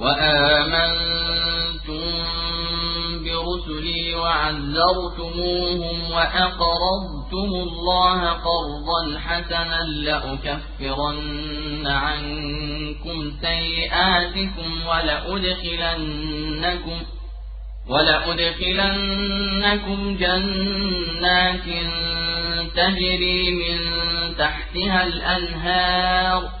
وآمنتم برسلي وعزرتموهم وأقرضتم الله قرضا حسنا لأكفرن عنكم سيئاتكم ولأدخلنكم ولأدخلنكم جنات تجري من تحتها الأنهار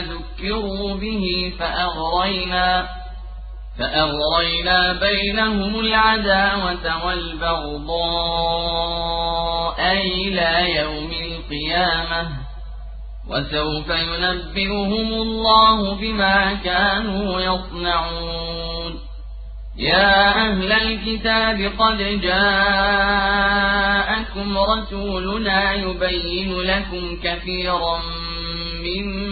ذكروا ذكروا به فأغرينا فأغرينا بينهم العداوة والبغضاء إلى يوم القيامة وسوف ينبئهم الله بما كانوا يصنعون يا أهل الكتاب قد جاءكم رسولنا يبين لكم كثيرا مما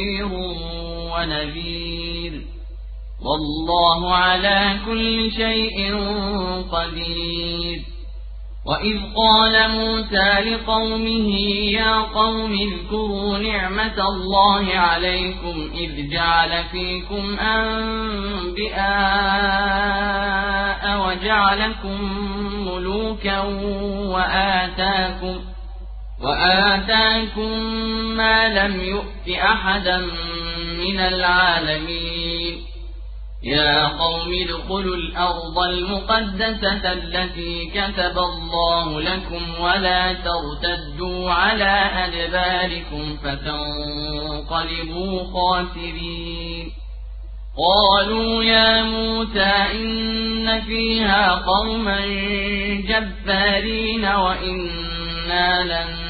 بشير ونذير. والله على كل شيء قدير. وإذ قال موسى لقومه يا قوم اذكروا نعمة الله عليكم إذ جعل فيكم أنبئاء وجعلكم ملوكا وآتاكم وآتاكم ما لم يؤت أحدا من العالمين. يا قوم ادخلوا الأرض المقدسة التي كتب الله لكم ولا ترتدوا على أدباركم فتنقلبوا خاسرين. قالوا يا موسى إن فيها قوما جبارين وإنا لن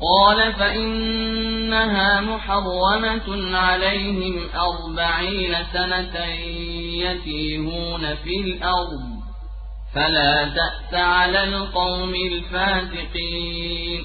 قال فإنها محرمة عليهم أربعين سنة يتيهون في الأرض فلا تأس على القوم الفاسقين.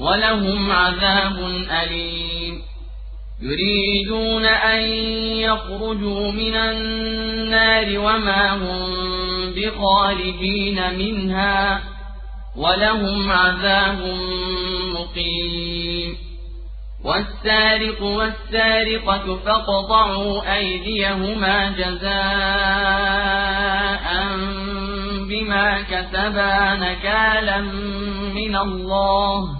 ولهم عذاب أليم. يريدون أن يخرجوا من النار وما هم بخارجين منها ولهم عذاب مقيم. والسارق والسارقة فاقطعوا أيديهما جزاء بما كسبا نكالا من الله.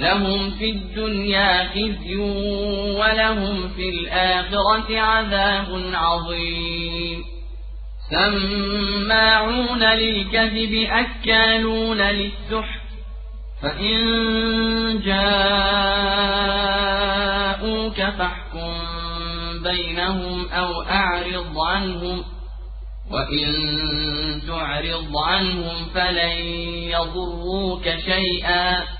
لهم في الدنيا خزي ولهم في الآخرة عذاب عظيم. سماعون للكذب أكالون للسحر. فإن جاءوك فاحكم بينهم أو أعرض عنهم. وإن تعرض عنهم فلن يضروك شيئا.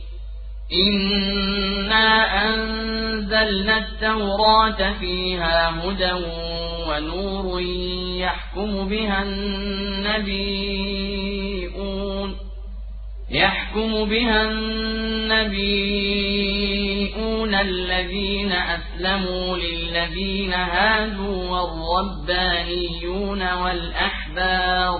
إنا أنزلنا التوراة فيها هدى ونور يحكم بها النبيون يحكم بها النبيون الذين أسلموا للذين هادوا والربانيون والأحبار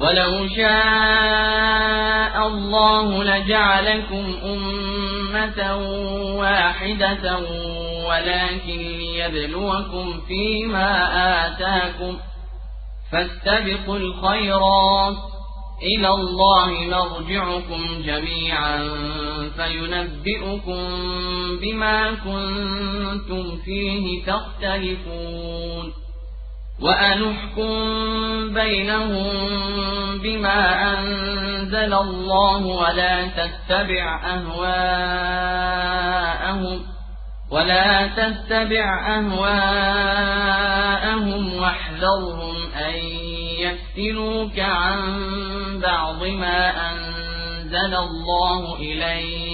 ولو شاء الله لجعلكم أمة واحدة ولكن ليبلوكم فيما آتاكم فاستبقوا الخيرات. إلى الله مرجعكم جميعا فينبئكم بما كنتم فيه تختلفون. وأنحكم بينهم بما أنزل الله ولا تتبع أهواءهم ولا تتبع أهواءهم واحذرهم أن يفتنوك عن بعض ما أنزل الله إليك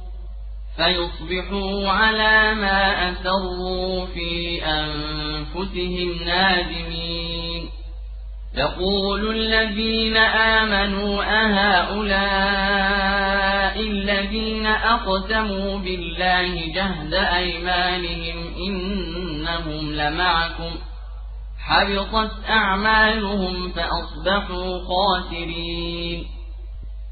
فيصبحوا على ما أسروا في أنفسهم نادمين. يقول الذين آمنوا أهؤلاء الذين أقسموا بالله جهد أيمانهم إنهم لمعكم. حبطت أعمالهم فأصبحوا خاسرين.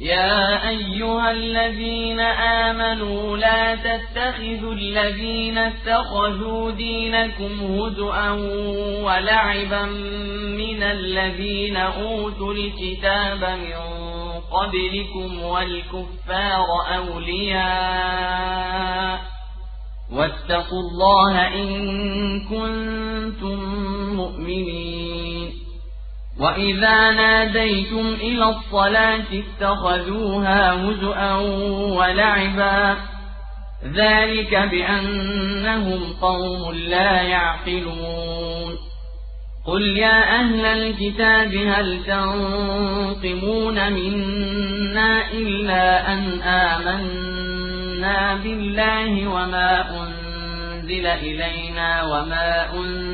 يا أيها الذين آمنوا لا تتخذوا الذين اتخذوا دينكم هدؤا ولعبا من الذين أوتوا الكتاب من قبلكم والكفار أولياء واتقوا الله إن كنتم مؤمنين وإذا ناديتم إلى الصلاة اتخذوها هزؤا ولعبا ذلك بأنهم قوم لا يعقلون قل يا أهل الكتاب هل تنقمون منا إلا أن آمنا بالله وما أنزل إلينا وما أنزل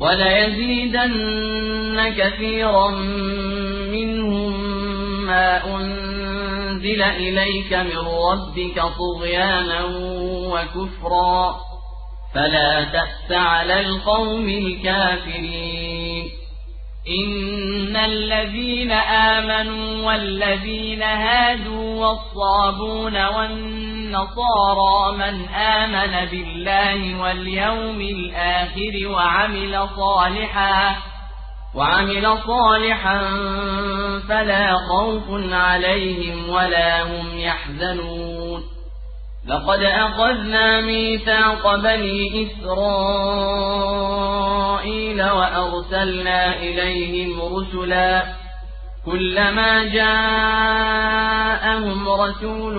وليزيدن كثيرا منهم ما أنزل إليك من ربك طغيانا وكفرا. فلا تأس على القوم الكافرين. إن الذين آمنوا والذين هادوا والصابون والنصارى من آمن بالله واليوم الآخر وعمل صالحا وعمل صالحا فلا خوف عليهم ولا هم يحزنون. لقد أخذنا ميثاق بني إسرائيل وأرسلنا إليهم رسلا كلما جاءهم رسول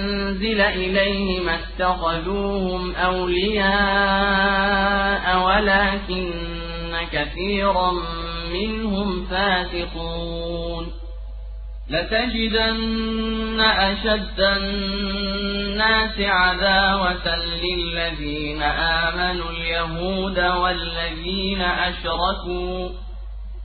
إليه ما اتخذوهم أولياء ولكن كثيرا منهم فاسقون. لتجدن أشد الناس عداوة للذين آمنوا اليهود والذين أشركوا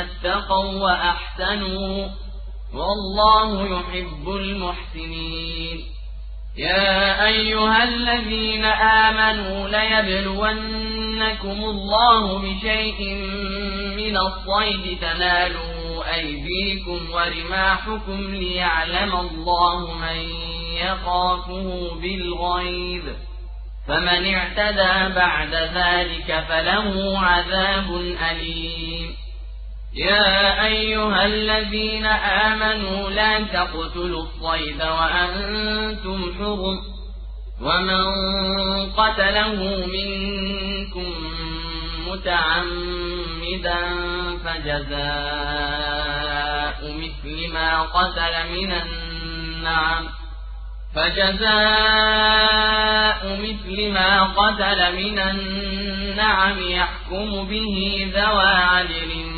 اتقوا وأحسنوا والله يحب المحسنين. يا أيها الذين آمنوا ليبلونكم الله بشيء من الصيد تنالوا أيديكم ورماحكم ليعلم الله من يخافه بالغيب. فمن اعتدى بعد ذلك فله عذاب أليم. يا أيها الذين آمنوا لا تقتلوا الصيد وأنتم حرم ومن قتله منكم متعمدا فجزاء مثل ما قتل من النعم فجزاء مثل ما قتل من النعم يحكم به ذوى عدل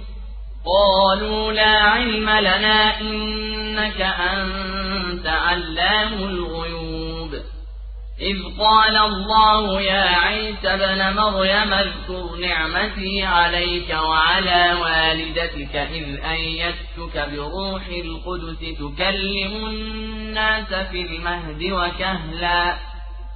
قالوا لا علم لنا إنك أنت علام الغيوب. إذ قال الله يا عيسى بن مريم اذكر نعمتي عليك وعلى والدتك إذ أيدتك بروح القدس تكلم الناس في المهد وكهلا.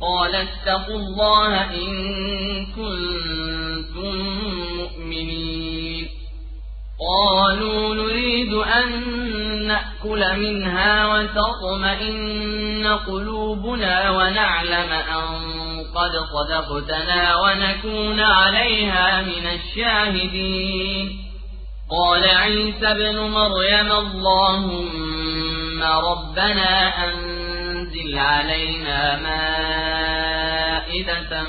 قال اتقوا الله إن كنتم مؤمنين. قالوا نريد أن نأكل منها وتطمئن قلوبنا ونعلم أن قد صدقتنا ونكون عليها من الشاهدين. قال عيسى بن مريم اللهم ربنا أنزل علينا مائدة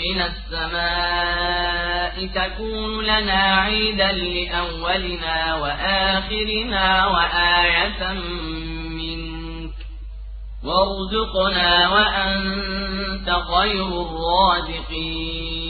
من السماء تكون لنا عيدا لأولنا وآخرنا وآية منك. وارزقنا وأنت خير الرازقين.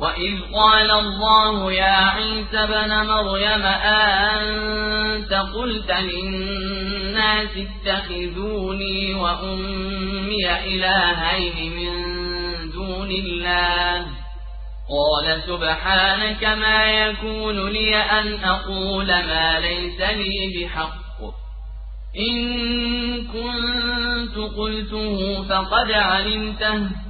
وإذ قال الله يا عيسى بن مريم أنت قلت للناس اتخذوني وأمي إلهين من دون الله قال سبحانك ما يكون لي أن أقول ما ليس لي بحق إن كنت قلته فقد علمته